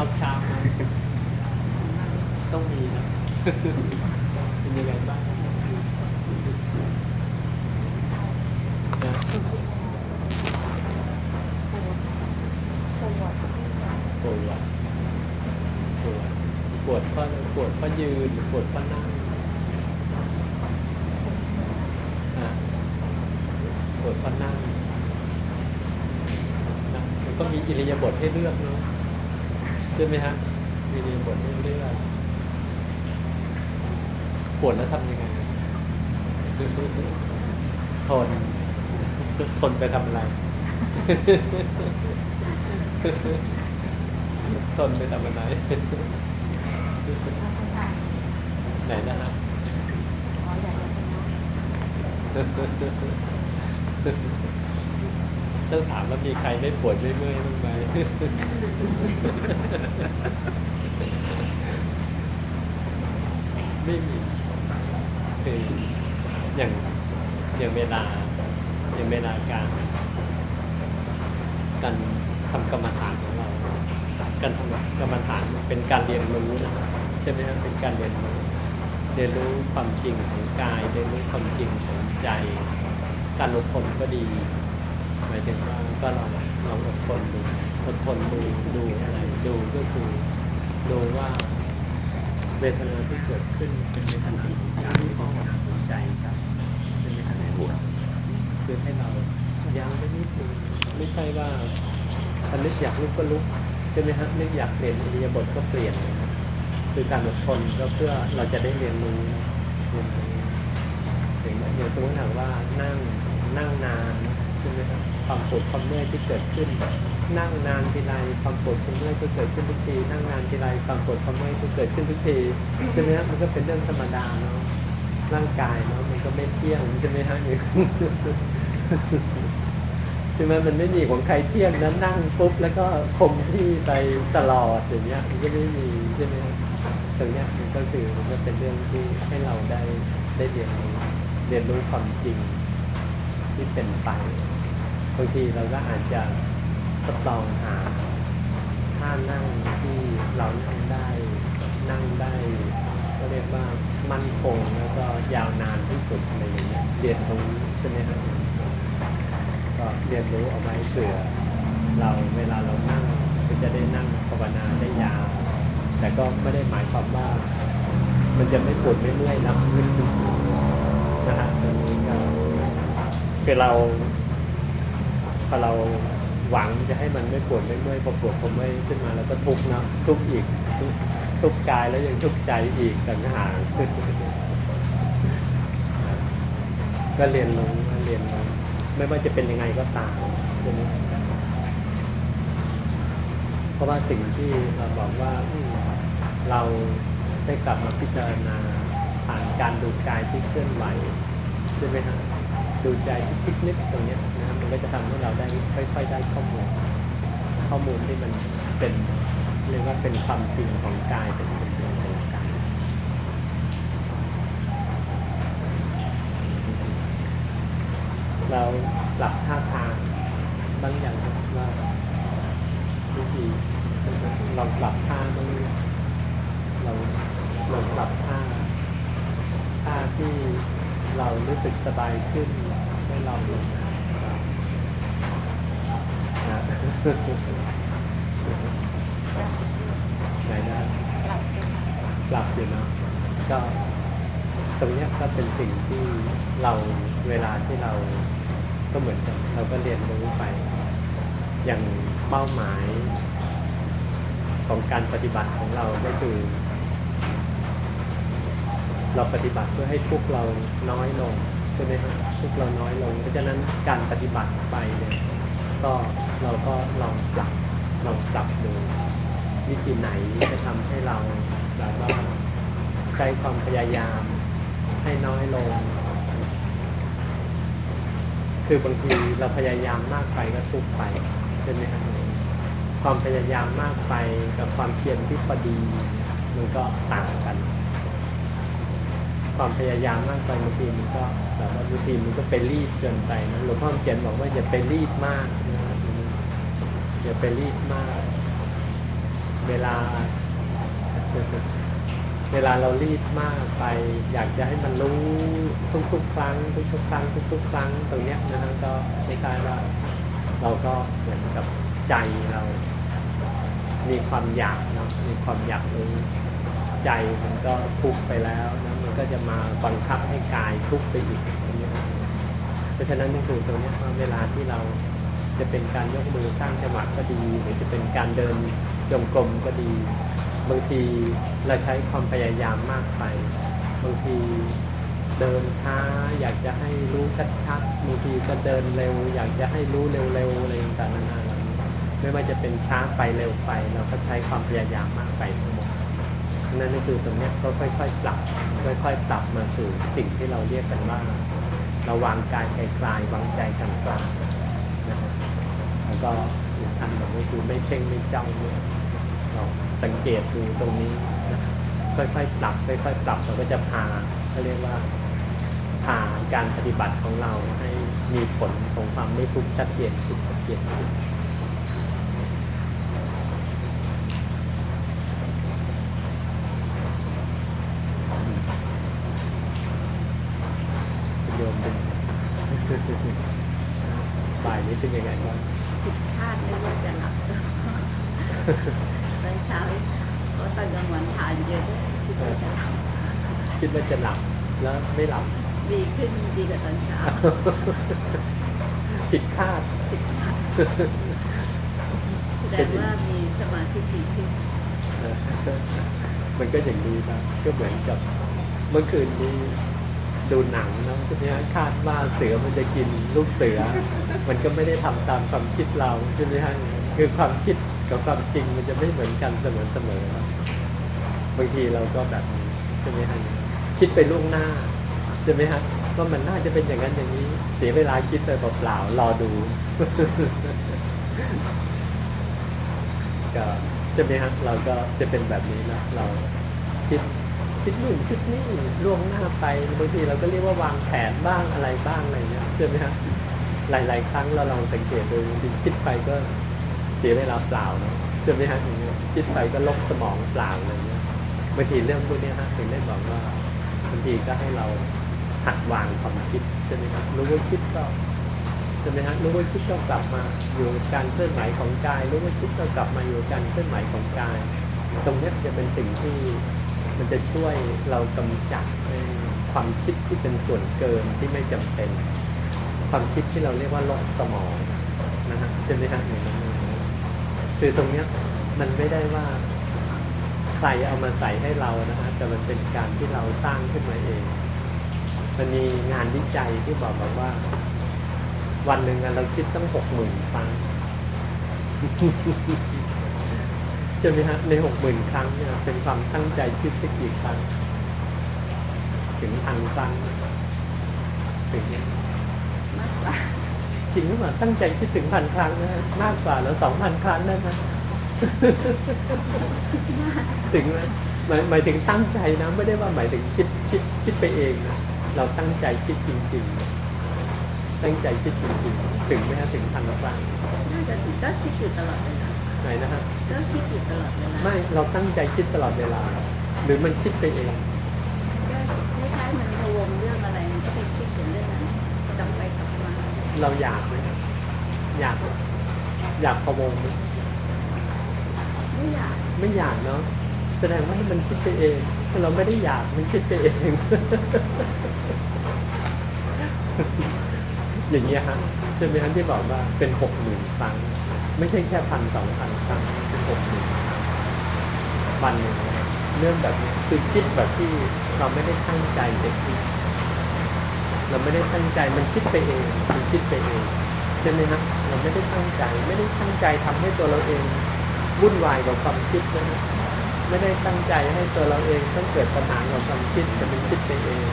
อบช้ามาต้องมีนะเป็นยังไงบ้างนะปวดปวดปวดเพราะปวดเพราะยืนปวดเพราะนั่งอะปวดเพราะนั่งนะมันก็มีอิริยาบถให้เลือกเนาะ ใช่ไหมฮะมีอิริยาบถให้เลือกปวดแล้วทำยังไงทนทนไปทำอะไรทนไปทำอะไรไหนนะฮะ ต้องถามว่ามีใครไม่ปวดไม่เมื่อยบ้างไหมไม่มีคืออย่างอย่างเวลาอย่างเวลาการการทำกรรมฐานของเรา การทำกรรมฐานเป็นการเรียนรู้นะใช่ไหมครับเป็นการเรียนรู้เรียนรู้ความจริงของกายเรียนรู้ความจริงของใจ การอดทนก็ดี หมายถึงว่าก็ลองลองอดทนดูอดทนดูดูอะไรดูก็คือดูว่าเวทนาที่เกิดขึ้นเป็นเวทนาของกายหรือเวทนาของใจครับเป็นเวทนาหัวคือให้เรายั้งไว้นิดนึงไม่ใช่ว่าถ้านึกอยากลุกก็ลุกใช่ไหมฮะนึกอยากเปลี่ยนอิริยาบถก็เปลี่ยนคือการอดทนก็เพื่อเราจะได้เรียนรู้เรียนรู้อย่างอย่างสมมติถามว่านั่งนั่งนานใช่ไหม ความปวดความเมื่อยที่เกิดขึ้น นั่งนานทีไรความปวดความเมื่อยก็เกิดขึ้นทุกทีนั่งนานทีไรความปวดความเมื่อยก็เกิดขึ้นทุกทีใช่ไหมครับมันก็เป็นเรื่องธรรมดาเนาะร่างกายเนาะมันก็ไม่เที่ยงใช่ไหมฮะอย่างใช่ไหมมันไม่มีของใครเที่ยงนะนั่งปุ๊บแล้วก็คงที่ไปตลอดอย่างเงี้ยมันก็ไม่มีใช่ไหมตรงเนี้ยมันก็คือมันก็เป็นเรื่องที่ให้เราได้ได้เรียนรู้เรียนรู้ความจริงที่เป็นไปางทีเราก็อาจจะทดลองหาท่านั่งที่เรานั่งได้นั่งได้ก็เรียกว่ามั่นคงแล้วก็ยาวนานที่สุดอะไรอย่างเงี้ยเรียนรู้ใช่ไหมครับก็เรียนรู้เอาไว้เผื่อเราเวลาเรานั่งก็จะได้นั่งภาวนาได้ยาวแต่ก็ไม่ได้หมายความว่า มันจะไม่ปวดไม่เมื่อยนะนะฮะตรงนี้ก็คือเรา พอเราหวังจะให้มันไม่ปวดไม่เมื่อยพอปวดพอเมื่อยขึ้นมาแล้วก็ทุกข์นะทุกข์อีกทุกข์ทุกกายแล้วยังทุกข์ใจอีกต่างหากก็เรียนรู้เรียนรู้ไม่ว่าจะเป็นยังไงก็ตามใช่ไหมเพราะว่าสิ่งที่เราบอกว่าเราได้กลับมาพิจารณาผ่านการดูกายที่เคลื่อนไหวใช่ไหมฮะดูใจที่คิดนึกตรงเนี้ย ก็จะทำให้เราได้ค่อย ๆ ได้ข้อมูล ข้อมูลที่มันเป็นเรียกว่าเป็นความจริงของกายเป็นเป็นเรื่องของกายเราปรับท่าทางบางอย่างว่าวิธีลองปรับท่าบ้างหรือยังเราปรับท่าท่าที่เรารู้สึกสบายขึ้นให้เราลงนะ ไหนนะปรับอยู่เนาะก็ตรงนี้ก็เป็นสิ่งที่เราเวลาที่เราก็เหมือนกันเราก็เรียนรู้ไป อย่างเป้าหมายของการปฏิบัติของเราก็คือ เราปฏิบัติเพื่อให้ทุกเราน้อยลงใช่ไหมครับทุกเราน้อยลง เพราะฉะนั้นการปฏิบัติไปเนี่ย ก็เราก็ลองปรับลองปรับดูวิธีไหนจะทำให้เราแบบว่าใช้ความพยายามให้น้อยลง คือบางทีเราพยายามมากไปก็ทุกไปใช่ไหมครับความพยายามมากไปกับความเพียรที่พอดี มันก็ต่างกัน ความพยายามมากไปบางทีมันก็แบบว่าบางทีมันก็ไปรีบเกินไปนะหลวงพ่อเขียนบอกว่าอย่าไปรีบมากนะครับอย่าไปรีบมาก เวลา เวลาเรารีบมากไป อยากจะให้มันรู้ทุกๆครั้งทุกๆครั้งทุกๆครั้งตรงเนี้ยนะฮะก็คล้ายๆว่าเราก็เหมือนกับใจเรา มีความอยากเนาะมีความอยากรู้ใจมันก็ทุกไปแล้วนะ มันก็จะมาบังคับให้กายทุกข์ไปอีกตรงเนี้เพราะฉะนั้นนี่คือตรงนี้ว่าเวลาที่เราจะเป็นการยกมือสร้างจังหวะก็ดี หรือจะเป็นการเดินจงกรมก็ดี บางทีเราใช้ความพยายามมากไป บางทีเดินช้า อยากจะให้รู้ชัดๆบางทีก็เดินเร็ว อยากจะให้รู้เร็วๆอะไรต่างๆนานาไม่ว่าจะเป็นช้าไปเร็วไป เราก็ใช้ความพยายามมากไปทั้งหมดนั่นก็คือตรงนี้ก็ค่อยๆปรับ ค่อยๆปรับมาสู่สิ่งที่เราเรียกกันว่าราวางกายไกลๆวางใจกลางๆนะครับแล้วก็อันหนึ่งก็คือไม่เพ่งไม่จ้องเนี่ยเราสังเกตดูตรงนี้นะครับค่อยๆปรับค่อยๆปรับเราก็จะพาเขาเรียกว่าพาการปฏิบัติของเราให้มีผลของความไม่ทุกข์ชัดเจนขึ้นชัดเจนขึ้นคุณโยมเป็น บ่ายนี้เป็นยังไงบ้าง ผิดคาดไม่ว่าจะหลับ ตอนเช้าเพราะตอนกลางวันทานเยอะคิดว่าจะหลับ คิด ว่าจะหลับแล้วไม่หลับ ดีขึ้นดีกว่าตอนเช้าผิดคาดผิดคาดแสดงว่ามีสมาธิดีขึ้นเออมันก็อย่างนี้นะก็เหมือนกับเมื่อคืนนี้ดูหนังเนาะใช่ไหมฮะคาดว่าเสือมันจะกินลูกเสือ มันก็ไม่ได้ทำตามความคิดเราใช่ไหมฮะคือความคิดกับความจริงมันจะไม่เหมือนกันเสมอเสมอบางทีเราก็แบบนี้ใช่ไหมฮะ คิดไปล่วงหน้าใช่ไหมฮะว่ามันน่าจะเป็นอย่างนั้นอย่างนี้ เสียเวลาคิดไปเปล่าๆรอดูก็ใช่ไหมฮะเราก็จะเป็นแบบนี้นะเราคิดคิดนู่นคิดนี่ล่วงหน้าไปบางทีเราก็เรียกว่าวางแผนบ้างอะไรบ้างอะไรเงี้ยใช่ไหมฮะหลาย ๆ ครั้งเราลองสังเกตดูบางทีคิดไปก็เสียเวลาเปล่าเนาะใช่ไหมฮะอย่างเงี้ยคิดไปก็ลบสมองเปล่าอะไรเงี้ยบางทีเรื่องพวกเนี้ยฮะถึงได้บอกว่า บางทีก็ให้เราหัดวางความคิดใช่ไหมครับรู้ว่าคิดก็ใช่ไหมฮะรู้ว่าคิดก็กลับมาอยู่กับการเคลื่อนไหวของกายรู้ว่าคิดก็กลับมาอยู่กับการเคลื่อนไหวของกาย ตรงนี้จะเป็นสิ่งที่มันจะช่วยเรากำจัดความคิดที่เป็นส่วนเกินที่ไม่จำเป็น ความคิดที่เราเรียกว่าลดสมองนะฮะใช่ไหมฮะอย่างนั้นเลยคือตรงเนี้ยมันไม่ได้ว่าใครเอามาใส่ให้เรานะฮะ แต่มันเป็นการที่เราสร้างขึ้นมาเอง มันมีงานวิจัยที่บอกบอกว่า วันหนึ่งเราคิดตั้งหกหมื่นครั้งใช่ไหมฮะในหกหมื่นครั้งเนี่ยเป็นความตั้งใจคิดสักกี่ครั้งถึงพันครั้งถึงเนี่ยจริงหรือเปล่าตั้งใจคิดถึงพันครั้งนะมากกว่าแล้วสองพันครั้งได้ไหมถึงไหม หมายหมายถึงตั้งใจนะ ไม่ได้ว่าหมายถึงคิดคิดคิดไปเองนะเราตั้งใจคิดจริงๆ ตั้งใจคิดจริงๆ ถึงไหมฮะถึงพันครั้งน่าจะถึงก็คิดอยู่ตลอดเวลาไหนนะฮะก็คิดอยู่ตลอดเวลาไม่เราตั้งใจคิดตลอดเวลา หรือมันคิดไปเองก็คล้ายๆมันพะวงเรื่องอะไรมันก็ไปคิดถึงเรื่องนั้นกลับไปกลับมาเราอยากไหมครับอยาก อยากพะวงไหมไม่อยากไม่อยากเนาะ แสดงว่ามันคิดไปเองเราไม่ได้อยากมันคิดไปเอง อย่างเงี้ยฮะใช่ไหมฮะที่บอกว่าเป็นหกหมื่นครั้ง ไม่ใช่แค่พันสองพันครั้งเป็นหกหมื่นวันหนึ่งเรื่องแบบนี้คือคิดแบบที่เราไม่ได้ตั้งใจจะคิดเราไม่ได้ตั้งใจมันคิดไปเองมันคิดไปเองใช่ไหมฮะเราไม่ได้ตั้งใจ ไม่ได้ตั้งใจทำให้ตัวเราเองวุ่นวายกับความคิดนะ ไม่ได้ตั้งใจให้ตัวเราเองต้องเกิดปัญหากับความคิดแต่มันคิดไปเอง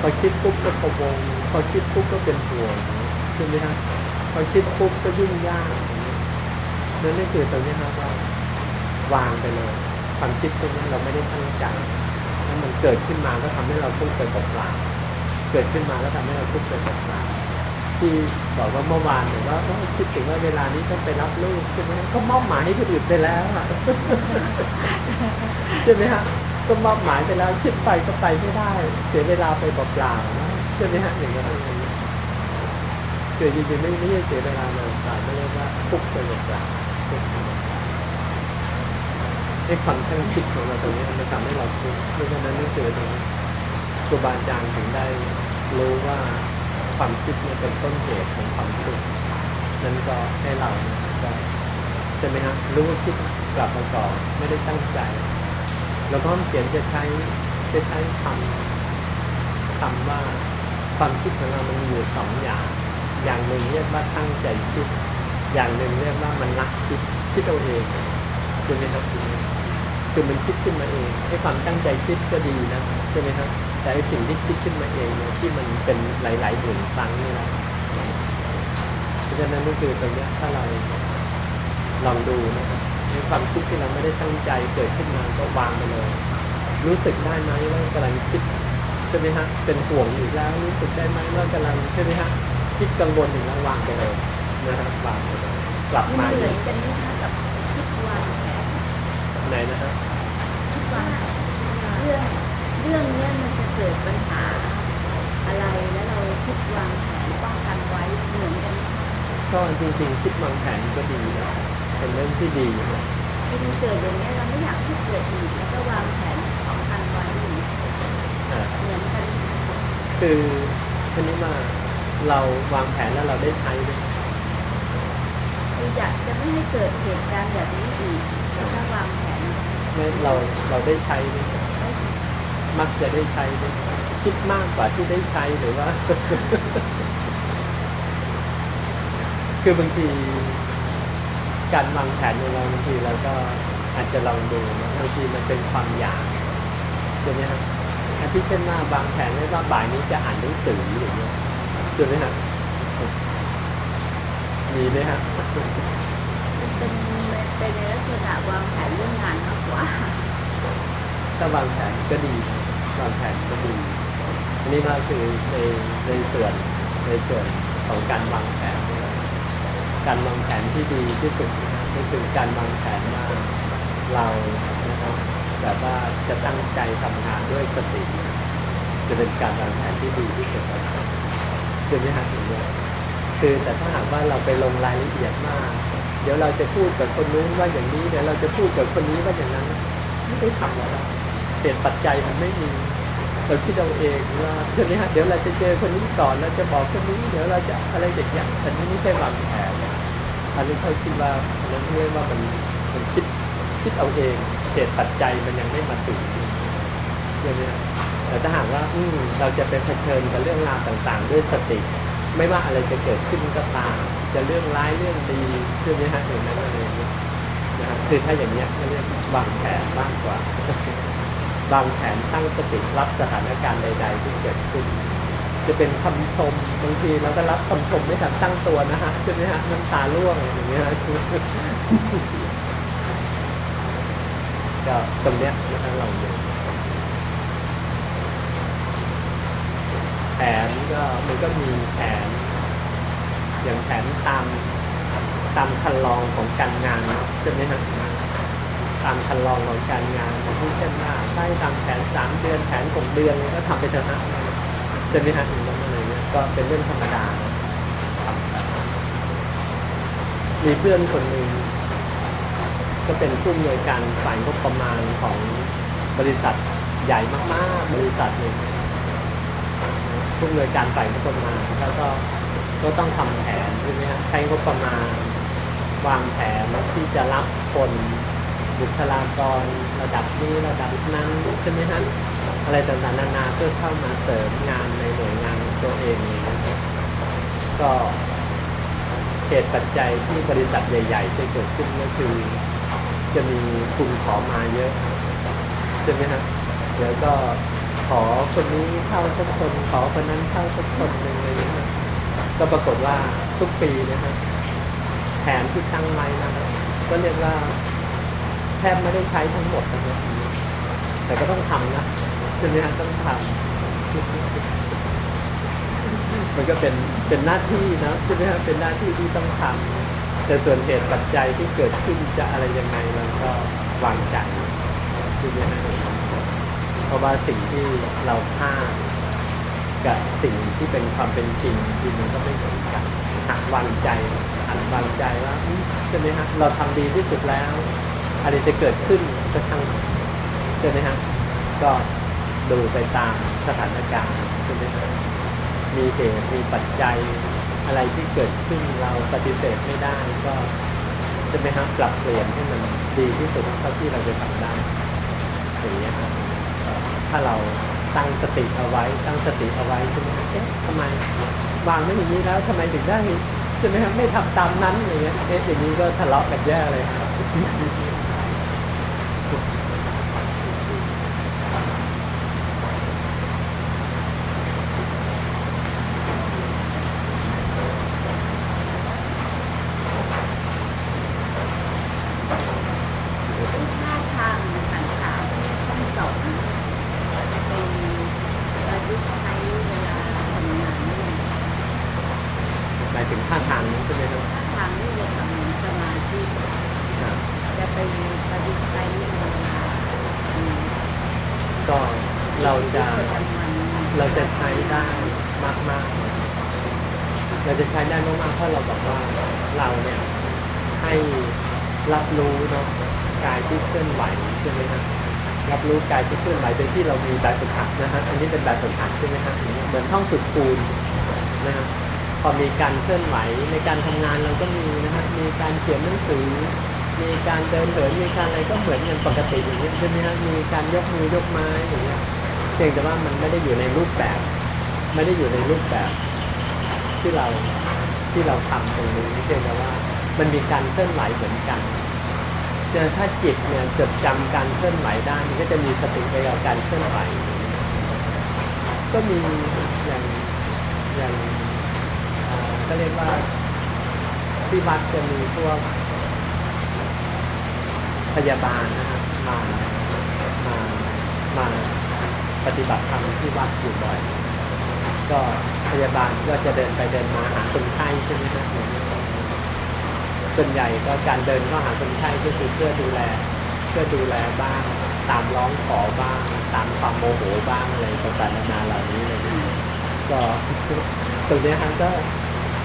พอคิดปุ๊บก็พะวงพอคิดปุ๊บก็เป็นห่วงใช่ไหมฮะพอคิดปุ๊บก็ยุ่งยากนั่นนี่คือตรงนี้ครับว่าวางไปเลย ความคิดตรงนี้เราไม่ได้ตั้งใจถ้ามันเกิดขึ้นมาก็ทำให้เราทุกข์ไปเปล่าเกิดขึ้นมาแล้วทำให้เราทุกข์ไปเปล่า ที่บอกว่าเมื่อวานเนี่ยว่าคิดถึงว่าเวลานี้ต้องไปรับลูกใช่ไหมก็มอบหมายให้คนอื่นไปแล้วอะใช่ไหมฮะก็มอบหมายไปแล้วคิดไปก็ไปไม่ได้ เสียเวลาไปเปล่าๆใช่ไหมฮะอย่างนั้นอย่างนี้คือจริงๆไม่ไม่ใช่เสียเวลาเลยแต่ไม่เรียกว่าทุกข์ไปเปล่าไอ้ความช่างคิดของเราตรงนี้มันทำให้เราทุกข์เพราะฉะนั้นนี่คือตรงนี้ครูบาอาจารย์ถึงได้รู้ว่า ความคิดเนี่ยเป็นต้นเหตุของความทุกข์นั้นก็ให้เราเนี่ยก็ใช่ไหมฮะรู้ว่าคิดกลับมาก่อนไม่ได้ตั้งใจ แล้วก็เขียนจะใช้จะใช้คำคำว่าความคิดของเรามันอยู่สองอย่าง อย่างหนึ่งเรียกว่าตั้งใจคิด อย่างหนึ่งเรียกว่ามันรักคิดคิดเอาเองใช่ไหมครับคือมันคิดขึ้นมาเองให้ความตั้งใจคิดก็ดีนะใช่ไหมครับ แต่ไอสิ่งที่คิดขึ้นมาเองเนี่ยที่มันเป็นหลายๆหมื่นครั้งนี่แหละเพราะฉะนั้นก็คือตรงนี้ถ้าเราลองดูนะครับในความคิดที่เราไม่ได้ตั้งใจเกิดขึ้นมาก็วางไปเลย รู้สึกได้ไหมว่ากำลังคิดใช่ไหมฮะเป็นห่วงอยู่แล้วรู้สึกได้ไหมว่ากำลังใช่ไหมฮะคิดกังวลอยู่แล้ววางไปเลยนะครับวางไปเลยกลับมาเหมือนกันไหมคะกับคิดวางแผนไหนนะฮะคิดวางเรื่องเรื่องเนี้ยมันะ กิดปัญหาอะไรแล้วเราคิดวางแผนป้องกันไว้เหมือนกันไหมก็จริงๆ คิดวางแผนก็ดีนะเป็นเรื่องที่ดีนะที่มันเกิดอย่างเนี้ยเราไม่อยากให้เกิดอีกแล้วก็วางแผนป้องกันไว้อย่างเงี้ยอ่าเหมือนกันคือทีนี้ว่าเราวางแผนแล้วเราได้ใช้ไหมคืออยากจะไม่ให้เกิดเหตุการณ์แบบนี้อีกแล้วก็วางแผน ไม่เราเราได้ใช้ไหมไว้ มักจะได้ใช้ไหมคิดมากกว่าที่ได้ใช้หรือว่า คือบางทีการวางแผนของเราบางทีเราก็อาจจะลองดูนะบางทีมันเป็นความอยากใช่ไหมครับอาทิเช่นว่าวางแผนไว้ว่าบ่ายนี้จะอ่านหนังสืออย่างเงี้ยใช่ไหมครับมีไหมฮะมันเป็นเป็นในลักษณะวางแผนเรื่องงานมากกว่า ถ้าวางแผนก็ดีวางแผนก็ดีอันนี้ก็คือในในส่วนในส่วนของการวางแผน การวางแผนที่ดีที่สุดนะครับก็คือการวางแผนว่าเรานะครับแบบว่าจะตั้งใจทำงานด้วยสติ จะเป็นการวางแผนที่ดีที่สุดนะครับจะไม่หักอย่างเงี้ยคือแต่ถ้าหากว่าเราไปลงรายละเอียดมาก เดี๋ยวเราจะพูดกับคนนู้นว่าอย่างนี้เดี๋ยวเราจะพูดกับคนนี้ว่าอย่างนั้นไม่ได้ทำแล้ว นะเหตุปัจจัยมันไม่มีเราคิดเอาเองว่าใช่ไหมฮะเดี๋ยวเราจะเจอคนนี้ก่อนเราจะบอกคนนี้เดี๋ยวเราจะอะไรอย่างเงี้ยอันนี้ไม่ใช่วางแผนอันนี้เขาคิดว่านั้นเรียกว่ามันมันคิดคิดเอาเองเหตุปัจจัยมันยังไม่มาถึงใช่ไหมฮะแต่ถ้าหากว่าอืมเราจะไปเผชิญกับเรื่องราวต่างๆ ด้วยสติ ไม่ว่าอะไรจะเกิดขึ้นก็ตามจะเรื่องร้ายเรื่องดีใช่ไหมฮะอย่างนั้นอะไรอย่างเงี้ยนะครับคือถ้าอย่างเนี้ยก็เรียกวางแผนมากกว่า วางแผนตั้งสติรับสถานการณ์ใด ๆ ที่เกิดขึ้น จะเป็นคำชมบางทีเราก็รับคำชมไม่ทันตั้งตัวนะฮะใช่ไหมฮะน้ำตาร่วงอย่างเงี้ยก็ตรงเนี้ยนะครับลองดูแผนก็มันก็มีแผน อย่างแผนตามตามคันลองของการงานใช่ไหมฮะ ตามคันลองของการงานที่เช่นว่าได้ตามแผนสามเดือนแผนหกเดือนก็ทำไปเถอะฮะใช่ไหมฮะอย่างนั้นอะไรเงี้ยก็เป็นเรื่องธรรมดามีเพื่อนคนหนึ่งก็เป็นผู้อำนวยการฝ่ายงบประมาณของบริษัทใหญ่มากๆ บริษัทหนึ่งผู้อำนวยการฝ่ายงบประมาณแล้วก็ก็ต้องทำแผนใช่ไหมฮะใช้งบประมาณ วางแผนที่จะรับคน บุคลากรระดับนี้ระดับนั้นใช่ไหมฮะอะไรต่างๆนานาเพื่อเข้ามาเสริมงานในหน่วยงานตัวเองอย่างเงี้ก็เหตุปัจจัยที่บริษัทใหญ่ๆจะเกิดขึ้นก็คือ จะมีคุณขอมาเยอะใช่ไหมฮะแล้วก็ขอคนนี้เข้าสักคนขอคนนั้นเข้าสักคนหนึ่งอะไรอย่างเงี้ยก็ปรากฏว่าทุกปีนะฮะแผนที่ตั้งไว้นะครับก็เรียกว่า แทบไม่ได้ใช้ทั้งหมดนะครับแต่ก็ต้องทำนะใช่ไหมฮะต้องทำมันก็เป็นเป็นหน้าที่นะใช่ไหมครับเป็นหน้าที่ที่ต้องทำแต่ส่วนเหตุปัจจัยที่เกิดขึ้นจะอะไรยังไงเราก็วางใจใช่ไหมครับเพราะว่าสิ่งที่เราพลาดกับสิ่งที่เป็นความเป็นจริงจริงมันก็ไม่เหมือนกันหักวางใจหักวางใจว่าใช่ไหมฮะเราทำดีที่สุดแล้ว อะไรจะเกิดขึ้นก็ช่างใช่ไหมฮะก็ดูไปตามสถานการณ์ใช่ไหมฮะมีเหตุมีปัจจัยอะไรที่เกิดขึ้นเราปฏิเสธไม่ได้ก็ใช่ไหมฮะปรับเปลี่ยนให้มันดีที่สุดเท่าที่เราจะทำได้อย่างนี้ยครับถ้าเราตั้งสติเอาไว้ ตั้งสติเอาไว้ใช่ไหมฮะเอ๊ะทำไมวางไว้อย่างนี้แล้วทำไมถึงได้ใช่ไหมฮะไม่ทำตามนั้นอย่างเงี้ยเอ๊ะอย่างนี้ก็ทะเลาะกันแย่เลยครับ ท่าทางต่างๆที่ท่านสอนจะเป็นประยุกต์ใช้เวลาทำงานนี่ หมายถึงท่าทางนี้ใช่ไหมครับท่าทางที่จะทำสมาธิครับจะไปประยุกต์ใช้ในเวลาอืมก็เราจะประจำวันเราจะใช้ได้มากมากๆเราจะใช้ได้มากๆเพราะเราบอกว่าเราเนี่ยให้รับรู้เนาะกายที่เคลื่อนไหวใช่ไหมครับรับรู้กายที่เคลื่อนไหวโดยที่เรามีแบบฝึกหัดนะฮะอันนี้เป็นแบบฝึกหัดใช่ไหมครับเหมือนท่องสุดคูณนะครับ พอมีการเคลื่อนไหวในการทำงานเราก็มีนะฮะมีการเขียนหนังสือ มีการเดินเหินมีการอะไรก็เหมือนอย่างปกติอย่างเงี้ยใช่ไหมฮะมีการยกมือยกไม้อย่างเงี้ยเพียงแต่ว่ามันไม่ได้อยู่ในรูปแบบ ไม่ได้อยู่ในรูปแบบที่เราที่เราทำตรงนี้เพียงแต่ว่ามันมีการเคลื่อนไหวเหมือนกันแต่ถ้าจิตเนี่ยจดจำการเคลื่อนไหวได้มันก็จะมีสติไปกับการเคลื่อนไหว ก็มีอย่างอย่าง ก็เรียกว่าที่วัดจะมีพวกพยาบาลนะครับมามามาปฏิบัติธรรมที่วัดอยู่บ่อย ก็พยาบาลก็จะเดินไปเดินมาหาคนไข้ใช่ไหมครับส่วนใหญ่ก็การเดินเข้าหาคนไข้ก็คือเพื่อดูแลเพื่อดูแลบ้าง ตามร้องขอบ้าง ตามความโมโหบ้างอะไรต่างๆนานาเหล่านี้เลยก็ตรงนี้ครับก็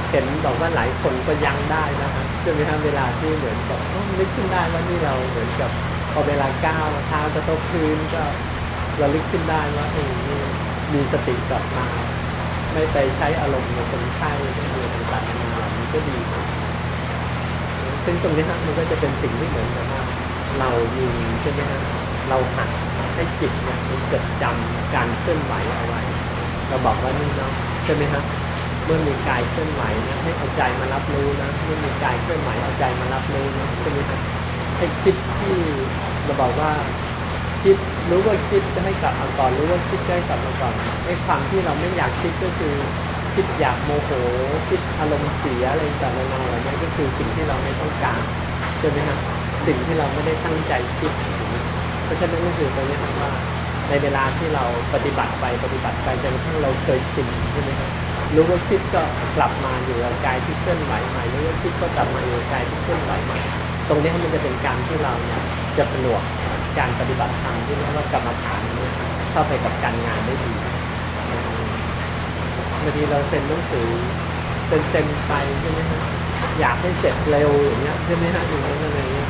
เห็นบอกว่าหลายคนก็ยังได้นะครับใช่ไหมครับเวลาที่เหมือนกับอ๋อนึกขึ้นได้ว่านี่เราเหมือนกับพอเวลาก้าวเท้ากระทบพื้นก็ระลึกขึ้นได้ว่าเออนี่มีสติกลับมา ไม่ไปใช้อารมณ์ในคนไข้ไม่อะไรต่างๆนานานี้ก็ดีซึ่งตรงนี้ฮะมันก็จะเป็นสิ่งที่เหมือนกับว่าเรามีใช่ไหมฮะเราหัดให้จิตเนี่ยมันจดจำการเคลื่อนไหวเอาไว้ เราบอกว่านี่เนาะใช่ไหมฮะ เมื่อมีกายเคลื่อนไหวนะให้เอาใจมารับรู้นะเมื่อมีกายเคลื่อนไหวเอาใจมารับรู้นะใช่ไหมฮะให้คิดที่เราบอกว่าคิดรู้ว่าคิดจะให้กลับมาก่อนรู้ว่าคิดจะให้กลับมาก่อนไอ้ความที่เราไม่อยากคิดก็คือคิดอยากโมโหคิดอารมณ์เสียอะไรต่างๆนานาเหล่านี้ก็คือสิ่งที่เราไม่ต้องการใช่ไหมครับสิ่งที่เราไม่ได้ตั้งใจคิด เพราะฉะนั้นก็คือตรงนี้ครับว่าในเวลาที่เราปฏิบัติไปปฏิบัติไปจนกระทั่งเราเคยชินใช่ไหมครับ รู้ว่าคิดก็กลับมาอยู่กับกายที่เคลื่อนไหวใหม่รู้ว่าคิดก็กลับมาอยู่กับกายที่เคลื่อนไหวใหม่ตรงนี้มันจะเป็นการที่เราเนี่ยจะผนวกการปฏิบัติธรรมที่เรียกว่ากรรมฐานเนี่ยเข้าไปกับการงานได้ดีบางทีเราเซ็นหนังสือเซ็นเซ็นไปใช่ไหมฮะอยากให้เสร็จเร็วอย่างเงี้ยใช่ไหมฮะอย่างนั้นอะไรเงี้ย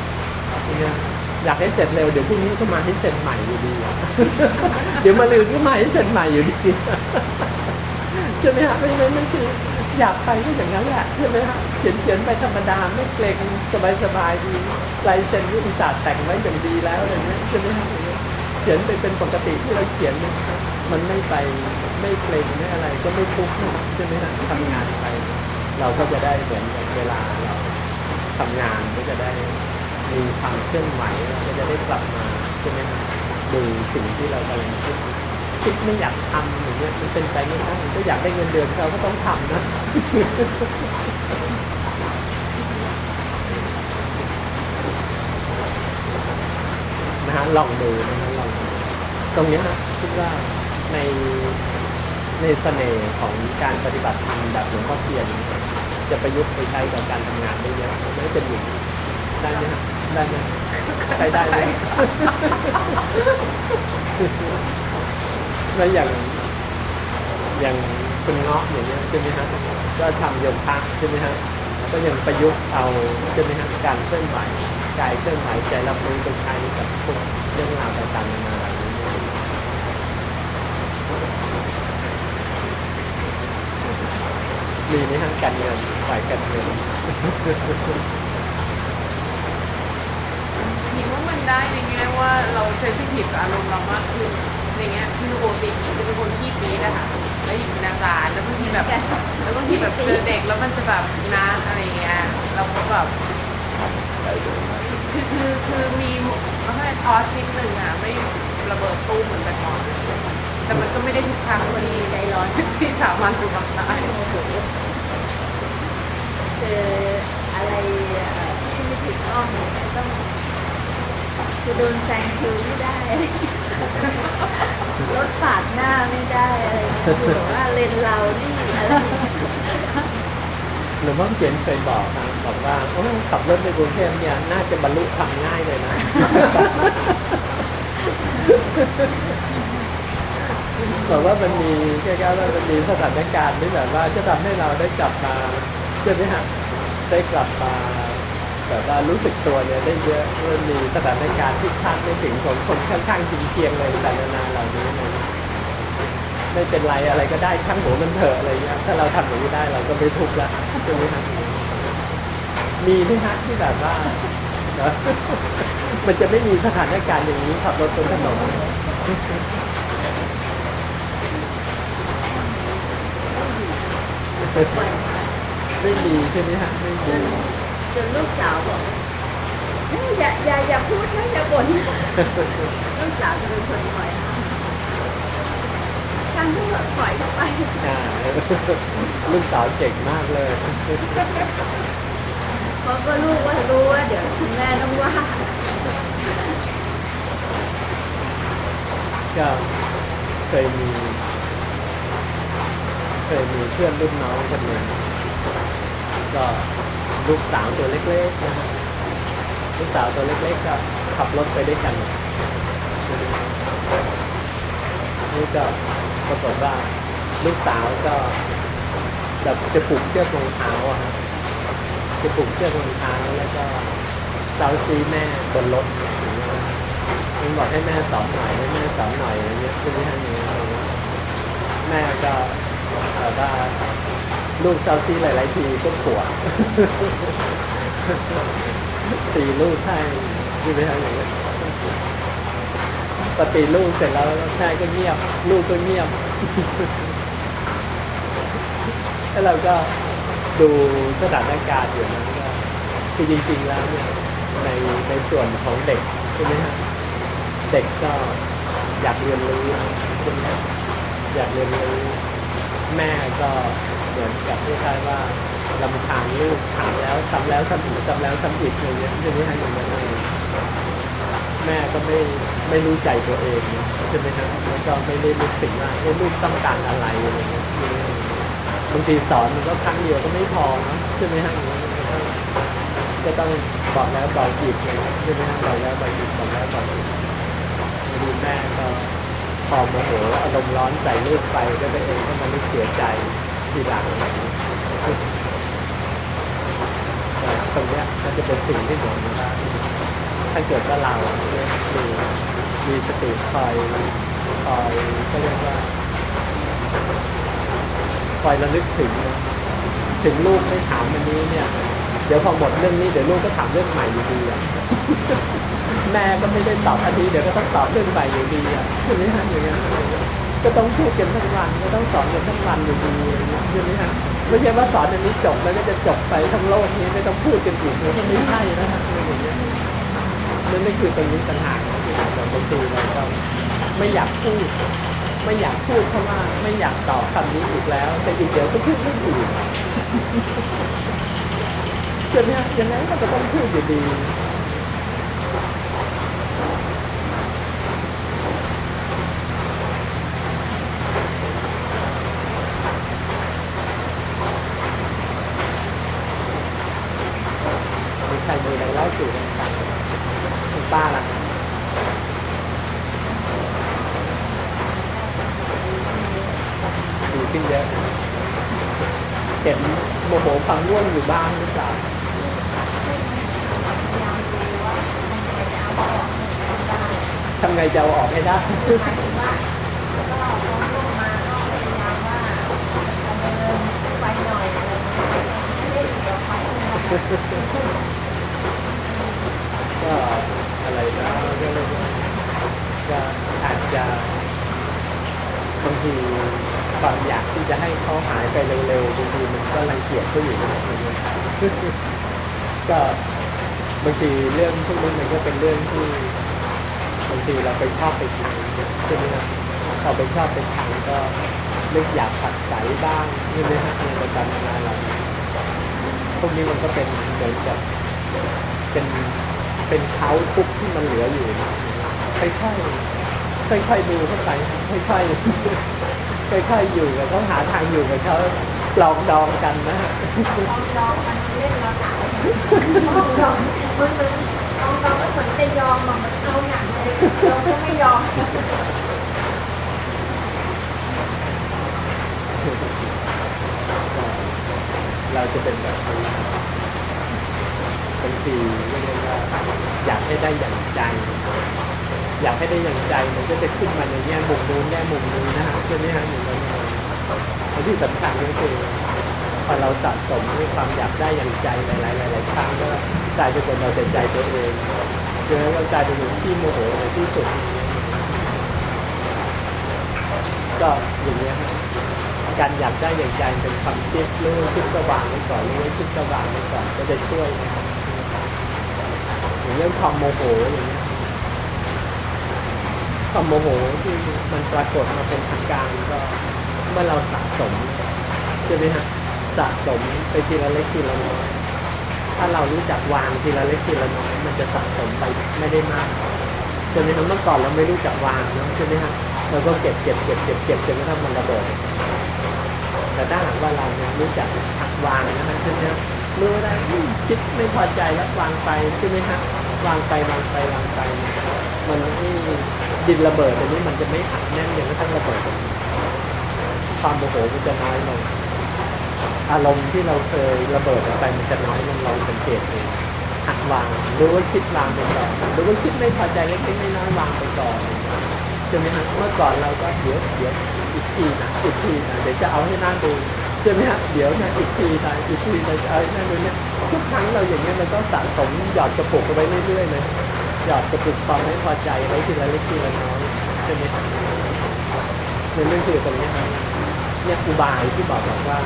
อยากให้เสร็จเร็วเดี๋ยวพรุ่งนี้ก็มาให้เสร็จใหม่อยู่ดี เดี๋ยวมาลืนก็มาให้เสร็จใหม่อยู่ดี ช่ไหมฮะเพราะฉะนั้นมันคืออยากไปก็อย่างนั้นแหละใช่ไหมฮะเขียนเขียนไปธรรมดาไม่เกรงสบายสบายดีลายเซ็นก็อุตส่าห์แต่งไว้อย่างดีแล้วอะไรเงี้ยใช่ไหมฮะเขียนไปเป็นปกติที่เราเขียนมันไม่ไปไม่เกรงไม่อะไรก็ไม่ทุกข์ใช่ไหมฮะทำงานไป เราก็จะได้เหมือนเวลาเราทำงานก็จะได้มีความเคลื่อนไหวเราก็จะได้กลับมาใช่ไหมฮะดูสิ่งที่เรากำลังคิด คิดไม่อยากทำอย่างเงี้ยมันเป็นไปไม่ได้ก็อยากได้เงินเดือนเราก็ต้องทำนะนะฮะลองดูนะฮะลองตรงเนี้ยฮะคิดว่าในในเสน่ห์ของการปฏิบัติธรรมแบบหลวงพ่อเทียน จะประยุกต์ไปใช้กับการทำงานได้เยอะไม่เป็นอย่างนี้ได้ไหมได้ไหมใช้ได้ไหม แล้วอย่างอย่างคุณเงาะอย่างเงี้ยใช่ไหมฮะก็ทำโยคะใช่ไหมฮะก็ยังประยุกต์เอาใช่ไหมฮะการเคลื่อนไหวกายเคลื่อนไหวใจรับรู้ไปใช้กับพวกเรื่องราวต่างๆนานาเหล่านี้มีไหมฮะการเงินฝ่ายการเงินคิดว่ามันได้ในแง่ว่าเราเซนซิทีฟกับอารมณ์เรามากขึ้น ในแง่คือปกติหญิงจะเป็นคนขี้ปี๊ดอะค่ะแล้วหญิงเป็นอาจารย์แล้วบางทีแบบแล้วบางทีแบบเจอเด็กแล้วมันจะแบบนะอะไรเงี้ยเราก็แบบคือคือคือมีเขาให้ทอสนิดหนึ่งอะไม่ระเบิดตู้เหมือนแต่ก่อนแต่มันก็ไม่ได้ทุกครั้งพอดีใจร้อนที่สามารถถูกทำได้เจออะไรเอ่อที่ไม่ถูกต้องต้องคือโดนแซงคิวไม่ได้ รถปาดหน้าไม่ได้อะไรอย่างเงี้ยคือแบบว่าเลนเรานี่อะไรอย่างเงี้ยหลวงพ่อเขียนเคยบอกนะบอกว่าโอ้ขับรถในกรุงเทพเนี่ยน่าจะบรรลุทำง่ายเลยนะบอกว่ามันมีแค่ๆว่ามันมีสถานการณ์ที่แบบว่าจะทำให้เราได้กลับมาใช่ไหมฮะได้กลับมา แบบว่ารู้สึกตัวเนี่ยได้เยอะมันมีสถานการณ์ที่คาดไม่ถึงของคนข้างๆจริงเคียงเลยแต่นานาเหล่านี้ไม่เป็นไรอะไรก็ได้ช่างหัวมันเถอะอะไรเงี้ยถ้าเราทำอย่างนี้ได้เราก็ไม่ทุกข์ละใช่ไหมฮะมีไหมฮะที่แบบว่ามันจะไม่มีสถานการณ์อย่างนี้ขับรถบนถนนไม่มีใช่ไหมฮะไม่มี จนลูกสาวบอกเฮ้ยอย่าอย่าอย่าพูดนะอย่าบ่นลูกสาวจะเป็นคนปล่อยทางที่แบบปล่อยเข้าไปอ่าลูกสาวเก่งมากเลยเพราะก็ลูกว่ารู้ว่าเดี๋ยวคุณแม่ต้องว่าก็เคยมีเคยมีเพื่อนรุ่นน้องคนหนึ่งก็ ลูกสาวตัวเล็กๆนะลูกสาวตัวเล็กๆก็ขับรถไปด้วยกันนี่ก็ปรากฏว่าลูกสาวก็แบบจะผูกเชือกรองเท้าอะฮะจะผูกเชือกรองเท้าแล้วก็เซาซีแม่บนรถอย่างเงี้ยนะมันบอกให้แม่สอนหน่อยให้แม่สอนหน่อยอะไรเงี้ยคือที่ให้อย่างเงี้แม่ก็แบบว่า ลูกเซาซีหลาย ๆ ทีก็ปวตีลูกให้ใช่ไหมฮะอย่างเงี้ยพอตีลูกเสร็จแล้วแม่ก็เงียบ ลูกก็เงียบ แล้วเราก็ดูสถานการณ์อยู่นั้นก็คือจริงๆแล้วเนี่ยในในส่วนของเด็กใช่ไหมฮะเด็กก็อยากเรียนรู้ใช่ไหมอยากเรียนรู้แม่ก็ เหมือนกับที่คล้ายว่าลำคาญลูกถามแล้วซ้ำแล้วซ้ำอีกซ้ำแล้วซ้ำอีกอะไรเงี้ยใช่ไหมฮะอย่างนั้นเองแม่ก็ไม่ไม่รู้ใจตัวเองใช่ไหมฮะแล้วก็ไม่ได้รู้สึกว่าลูกต้องการอะไรอะไรเงี้ยบางทีสอนมันก็ครั้งเดียวก็ไม่พอนะใช่ไหมฮะอย่างนั้นก็ต้องก็ต้องบอกแล้วบอกอีกเลยใช่ไหมฮะบอกแล้วบอกอีกบอกแล้วบอกอีกบางทีแม่ก็พอโมโหอารมณ์ร้อนใส่ลูกไปก็ตัวเองก็มันรู้เสียใจ ทีหลังแต่ตรงเนี้ยมันจะเป็นสิ่งที่เหมือนว่าถ้าเกิดว่าเราเนี่ยมีสติคอยคอยก็เรียกว่าคอยระลึกถึงนะถึงลูกไม่ถามวันนี้เนี่ย เดี๋ยวพอหมดเรื่องนี้เดี๋ยวลูกก็ถามเรื่องใหม่อยู่ดีอะแม่ก็ไม่ได้ตอบอันนี้เดี๋ยวก็ต้องตอบเรื่องใหม่อยู่ดีอะใช่ไหมฮะอย่างเงี้ย ก็ต้องพูดกันทั้งวันก็ต้องสอนกันทั้งวันอยู่ดีอย่างเงี้ใช่ไหมฮะไม่ใช่ว่าสอนอันนี้จบแล้วก็จะจบไปทั้งโลกนี้ไม่ต้องพูดกันอีกเลยไม่ใช่นะฮะอย่างเงี้นั่นไม่คือตรงนี้ต่างหากนะที่เราบางทีเราก็ไม่อยากพูด ไม่อยากพูดเพราะว่าไม่อยากตอบคำนี้อีกแล้ว แต่อีกเดี๋ยวก็พูดไม่ถูกใช่ไหมฮะยังไงก็จะต้องพูดอยู่ดี ขึ้นเยอะ เห็นโมโหความง่วงอยู่บ้างหรือเปล่า พยายามดูว่าทำไง จะเอาออกให้ได้ทำไงจะเอาออกให้ได้คือหมายถึงว่าก็พอลงมาพยายามว่าจะเดินไปหน่อยอะไรอย่างเงี้ยไม่ได้เดี๋ยวไปนะก็อะไรนะก็เรียกว่าก็อาจจะบางทีความอยากที่จะให้เขาหายไปเร็วๆบางทีมันก็รังเกียจเขาอยู่นะก็บางทีเรื่องพวกนี้มันก็เป็นเรื่องที่างทีเราไปชอบไปชังใช่ไหมครับพอไปชอบไปชังก็เรื่องอยากผัดใสบ้างใช่ไหมฮะอะไรประจำนานเราพวกนี้มันก็เป็นเหมือนกับเป็นเป็นเขาทุกที่มันเหลืออยู่นะค่อยๆค่อยๆดูเข้าไปค่อยๆค่อยๆอยู่กับเขาหาทางอยู่กับเขาลองดองกันนะลองลองมันเล่นเราหนักลองลองมันมันลองลองก็เหมือนจะยอมมันเอาหนัก เราก็ไม่ยอมเราจะเป็นแบบนี้บางทีก็เรียกว่าอยากให้ได้อย่างใจ อยากให้ได้อย่างใจมันก็จะขึ้นมาในแง่มุมนู้นแง่มุมนี้นะฮะใช่ไหมฮะอย่างนั้นและที่สำคัญก็คือพอเราสะสมในความอยากได้อย่างใจหลายๆหลายๆครั้งก็กลายเป็นคนเราแต่ใจตัวเอง เรากลายเป็นคนที่โมโหในที่สุด ก็อย่างนี้การอยากได้อย่างใจเป็นความคิดรู้คิดสว่างไว้ก่อนรู้คิดสว่างไว้ก่อนก็จะช่วยนะครับอย่างเรื่องความโมโหอย่างเงี้ความโมโหที่มันปรากฏมาเป็นทางการก็เมื่อเราสะสมใช่ไหมฮะสะสมไปทีละเล็กทีละน้อยถ้าเรารู้จักวางทีละเล็กทีละน้อย มันจะสะสมไปไม่ได้มากใช่ไหมครับเมื่อก่อนเราไม่รู้จักวางเนาะใช่ไหมฮะเราก็เก็บเก็บเก็บเก็บเก็บจนกระทั่งมันระเบิดแต่ถ้าหากว่าเราเนี่ยรู้จักหักวางนะฮะใช่ไหมฮะรู้ได้คิดไม่พอใจแล้ววางไปใช่ไหมฮะวางไปวางไปวางไป มันไม่ดินระเบิดอันนี้มันจะไม่อัดแน่นอย่างไม่ต้องระเบิดความโมโหมันจะน้อยลงอารมณ์ที่เราเคยระเบิดออกไปมันจะน้อยลงลองสังเกตดู หัดวางรู้ว่าคิดวางไปก่อนรู้ว่าคิดไม่พอใจเล็กๆน้อยๆวางไปก่อนใช่ไหมฮะเมื่อก่อนเราก็เดี๋ยวเดี๋ยวอีกทีนะอีกทีนะเดี๋ยวจะเอาให้น่าดูใช่ไหมฮะเดี๋ยวนะอีกทีนะอีกทีนะจะเอาให้น่าดูเนี่ยทุกครั้งเราอย่างเงี้ยมันก็สะสมหยอดกระปุกเอาไว้เรื่อยๆเลยหยอดกระปุกความไม่พอใจไว้ทีละเล็กทีละน้อยใช่ไหมครับในเรื่องคือตรงนี้ครับเนี่ยอุบายที่บอกบอกว่า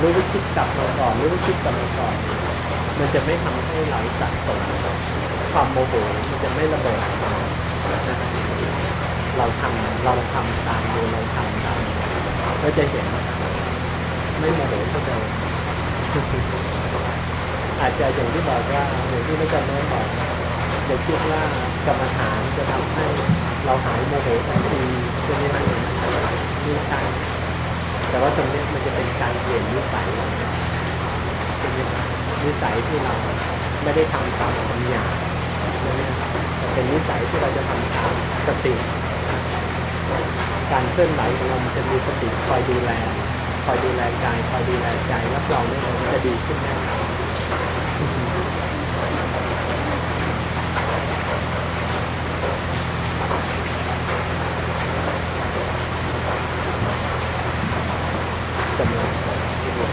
รู้วิคิดกลับมาก่อนรู้วิคิดกลับมาก่อน มันจะไม่ทำให้เราสะสมความโมโหมันจะไม่ระเบิดนะเราทำเราทำตามดูเราทำตามก็จะเห็นไม่โมโหเท่าเดิมอาจจะอย่างที่บอกว่าอย่างที่ไม่จำเน้บอกอย่าคิดว่ากรรมฐานจะทำให้เราหายโมโหทันทีจะไม่ไม่ไม่ใช่แต่ว่าตรงนี้มันจะเป็นการเปลี่ยนนิสัยเป็น นิสัยที่เราไม่ได้ทำตามความอยากแต่เป็นนิสัยที่เราจะทำตามสติ การเคลื่อนไหวของเรามันจะมีสติคอยดูแล คอยดูแลกายคอยดูแลใจรับรองได้เลยว่าจะดีขึ้นแน่นอน จำนวนที่รวม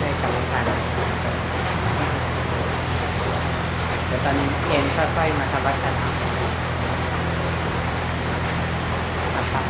ในกรรมการ เดี๋ยว ตอนนี้เอ็นค่อยๆมาทำวัดกันนะครับ